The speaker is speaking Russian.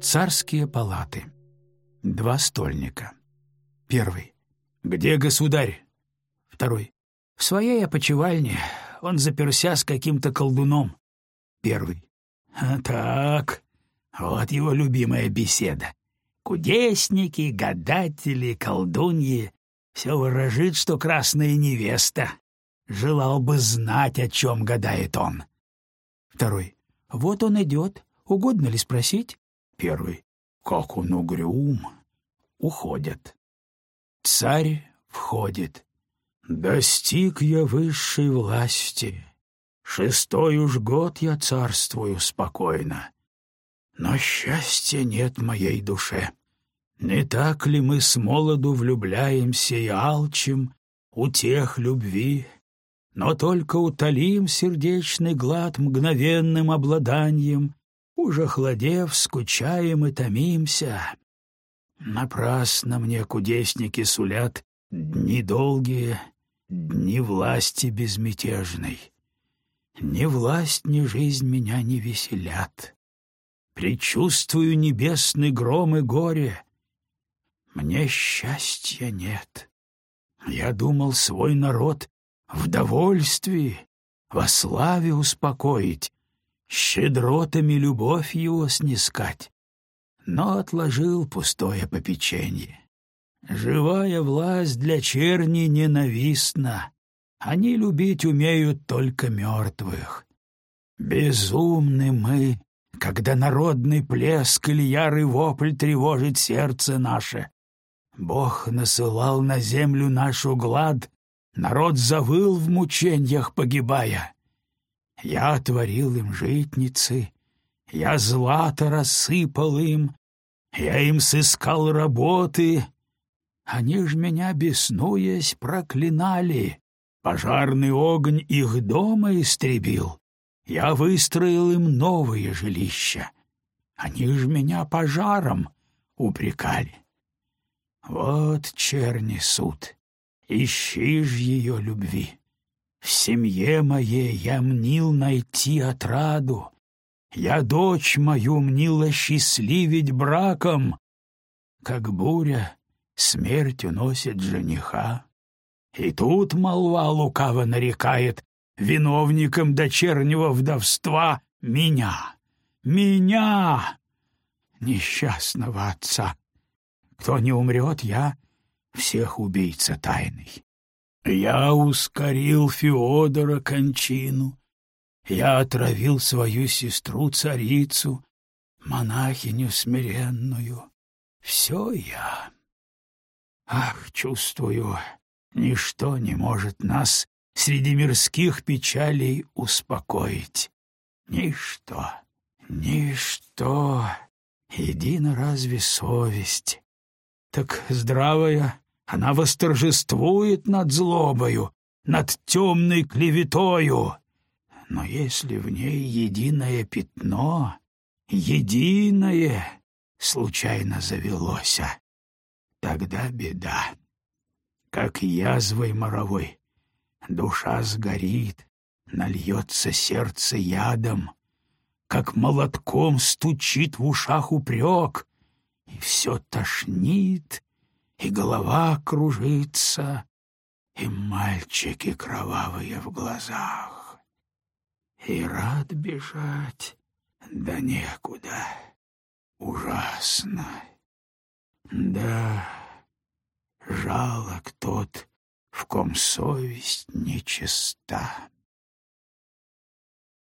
Царские палаты. Два стольника. Первый. «Где государь?» Второй. «В своей опочивальне. Он заперся с каким-то колдуном». Первый. «А так, вот его любимая беседа. Кудесники, гадатели, колдуньи — все выражит, что красная невеста. Желал бы знать, о чем гадает он». Второй. «Вот он идет. Угодно ли спросить?» Первый. «Как он угрюм!» Уходят. Царь входит. «Достиг я высшей власти. Шестой уж год я царствую спокойно. Но счастья нет моей душе. Не так ли мы с молоду влюбляемся и алчим у тех любви, но только утолим сердечный глад мгновенным обладанием, уже хладев, скучаем и томимся. Напрасно мне кудесники сулят дни долгие, дни власти безмятежной. Ни власть, ни жизнь меня не веселят. Предчувствую небесный гром и горе. Мне счастья нет. Я думал свой народ в довольстве, во славе успокоить, щедротами любовь его снискать, но отложил пустое попеченье. Живая власть для черни ненавистна, они любить умеют только мертвых. Безумны мы, когда народный плеск или ярый вопль тревожит сердце наше. Бог насылал на землю нашу глад, народ завыл в мучениях погибая. Я отворил им житницы, я злато рассыпал им, я им сыскал работы. Они ж меня, беснуясь, проклинали. Пожарный огонь их дома истребил. Я выстроил им новые жилища. Они ж меня пожаром упрекали. Вот черни суд, ищи ж ее любви. В семье моей я мнил найти отраду, я дочь мою мнила счастливить браком, как буря смерть уносит жениха. И тут молва лукаво нарекает виновником дочернего вдовства меня, меня, несчастного отца. Кто не умрет, я всех убийца тайный. Я ускорил Феодора кончину, я отравил свою сестру-царицу, монахиню смиренную. Все я. Ах, чувствую, ничто не может нас среди мирских печалей успокоить. Ничто, ничто. Едино разве совесть? Так здравая, она восторжествует над злобою, над темной клеветою. Но если в ней единое пятно, единое случайно завелося, тогда беда. Как язвой моровой, душа сгорит, нальется сердце ядом, как молотком стучит в ушах упрек, и все тошнит, и голова кружится, и мальчики кровавые в глазах. И рад бежать, да некуда. Ужасно. Да, жалок тот, в ком совесть нечиста.